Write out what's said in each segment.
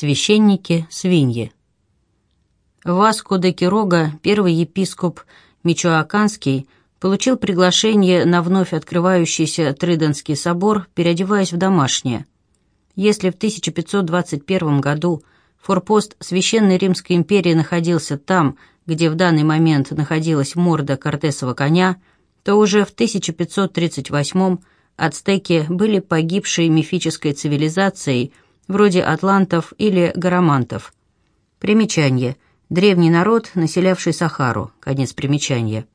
Священники, свиньи. Васко де Кирога, первый епископ Мичоаканский, получил приглашение на вновь открывающийся Триденский собор, переодеваясь в домашнее. Если в 1521 году форпост Священной Римской империи находился там, где в данный момент находилась морда Кортесова коня, то уже в 1538 ацтеки были погибшей мифической цивилизацией, вроде атлантов или гарамантов. Примечание. Древний народ, населявший Сахару. Конец примечания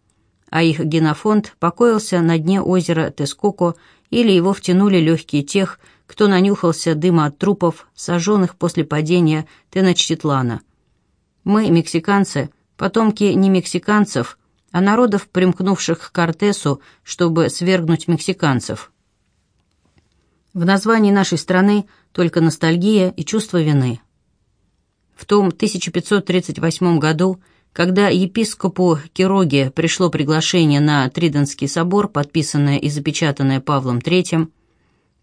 а их генофонд покоился на дне озера Тескоко или его втянули легкие тех, кто нанюхался дыма от трупов, сожженных после падения Теночтитлана. Мы, мексиканцы, потомки не мексиканцев, а народов, примкнувших к Кортесу, чтобы свергнуть мексиканцев. В названии нашей страны только ностальгия и чувство вины. В том 1538 году когда епископу Кироге пришло приглашение на Триденский собор, подписанное и запечатанное Павлом III,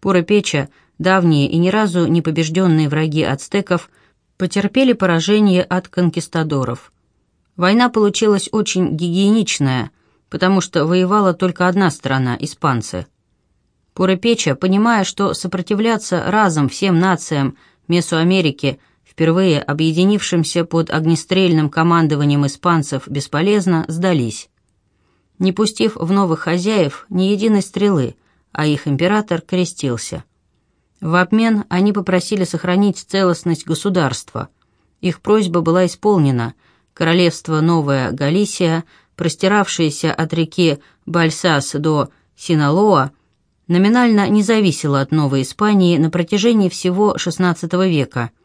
Пуропеча, давние и ни разу не побежденные враги ацтеков, потерпели поражение от конкистадоров. Война получилась очень гигиеничная, потому что воевала только одна страна – испанцы. Пуропеча, понимая, что сопротивляться разом всем нациям Месоамерики – впервые объединившимся под огнестрельным командованием испанцев, бесполезно сдались. Не пустив в новых хозяев ни единой стрелы, а их император крестился. В обмен они попросили сохранить целостность государства. Их просьба была исполнена. Королевство Новая Галисия, простиравшееся от реки Бальсас до Синалоа, номинально не зависело от Новой Испании на протяжении всего XVI века –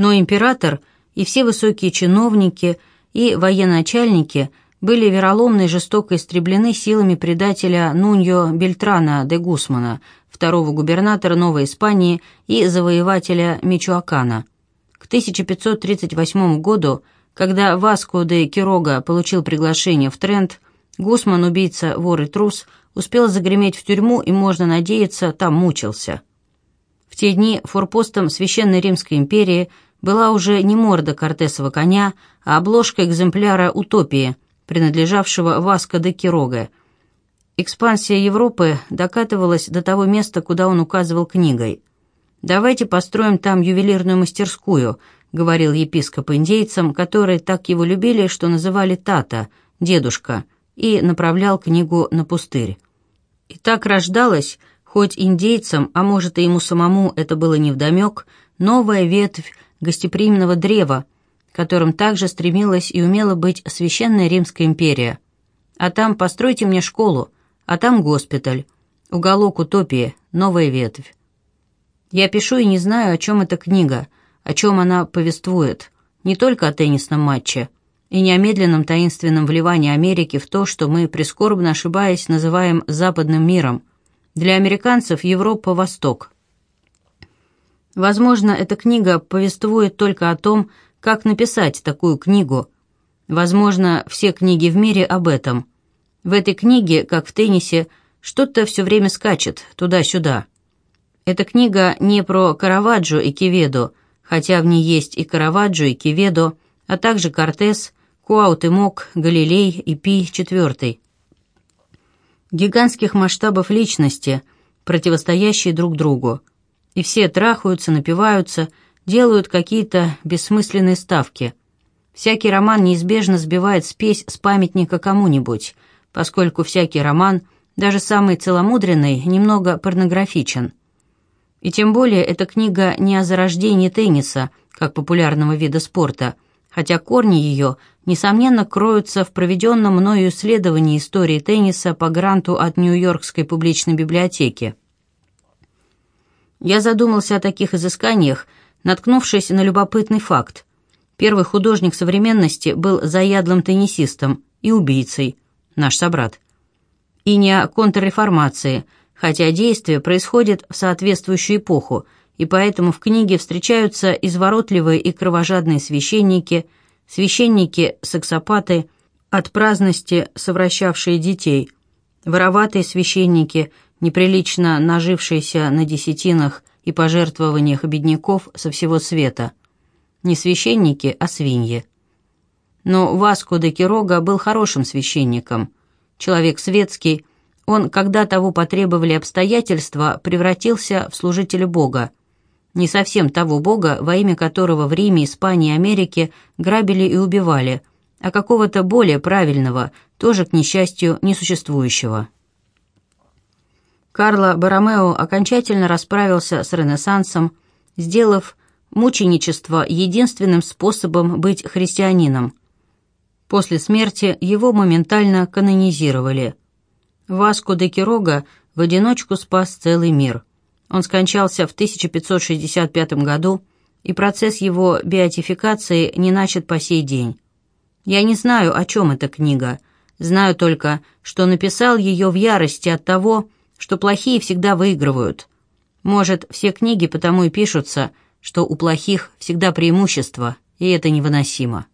но император и все высокие чиновники и военачальники были вероломно и жестоко истреблены силами предателя Нуньо Бельтрана де Гусмана, второго губернатора Новой Испании и завоевателя Мичуакана. К 1538 году, когда Васко де Кирога получил приглашение в Трент, Гусман, убийца, вор и трус, успел загреметь в тюрьму и, можно надеяться, там мучился. В те дни форпостом Священной Римской империи – была уже не морда Кортесова коня, а обложка экземпляра «Утопии», принадлежавшего Васко де Кирога. Экспансия Европы докатывалась до того места, куда он указывал книгой. «Давайте построим там ювелирную мастерскую», — говорил епископ индейцам, которые так его любили, что называли Тата, дедушка, и направлял книгу на пустырь. И так рождалась, хоть индейцам, а может и ему самому это было невдомек, новая ветвь гостеприимного древа, которым также стремилась и умела быть Священная Римская империя. А там постройте мне школу, а там госпиталь, уголок утопии, новая ветвь. Я пишу и не знаю, о чем эта книга, о чем она повествует, не только о теннисном матче, и не таинственном вливании Америки в то, что мы, прискорбно ошибаясь, называем западным миром. Для американцев Европа – Восток – Возможно, эта книга повествует только о том, как написать такую книгу. Возможно, все книги в мире об этом. В этой книге, как в теннисе, что-то все время скачет туда-сюда. Эта книга не про Караваджо и Кеведо, хотя в ней есть и Караваджо, и Кеведо, а также Кортес, Куаутемок, Галилей и Пи IV. Гигантских масштабов личности, противостоящие друг другу и все трахаются, напиваются, делают какие-то бессмысленные ставки. Всякий роман неизбежно сбивает спесь с памятника кому-нибудь, поскольку всякий роман, даже самый целомудренный, немного порнографичен. И тем более эта книга не о зарождении тенниса, как популярного вида спорта, хотя корни ее, несомненно, кроются в проведенном мною исследовании истории тенниса по гранту от Нью-Йоркской публичной библиотеки. Я задумался о таких изысканиях, наткнувшись на любопытный факт. Первый художник современности был заядлым теннисистом и убийцей, наш собрат. И не о контрреформации, хотя действие происходит в соответствующую эпоху, и поэтому в книге встречаются изворотливые и кровожадные священники, священники-сексопаты, от праздности совращавшие детей, вороватые священники – неприлично нажившиеся на десятинах и пожертвованиях бедняков со всего света – Не священники, а свиньи. Но Васко де Кирога был хорошим священником. Человек светский, он, когда того потребовали обстоятельства, превратился в служителя Бога. Не совсем того Бога, во имя которого в Риме, Испании и Америке грабили и убивали, а какого-то более правильного, тоже, к несчастью, несуществующего. Карло Баромео окончательно расправился с Ренессансом, сделав мученичество единственным способом быть христианином. После смерти его моментально канонизировали. Васко де Кирога в одиночку спас целый мир. Он скончался в 1565 году, и процесс его беатификации не начат по сей день. Я не знаю, о чем эта книга, знаю только, что написал ее в ярости от того, что плохие всегда выигрывают. Может, все книги потому и пишутся, что у плохих всегда преимущество, и это невыносимо.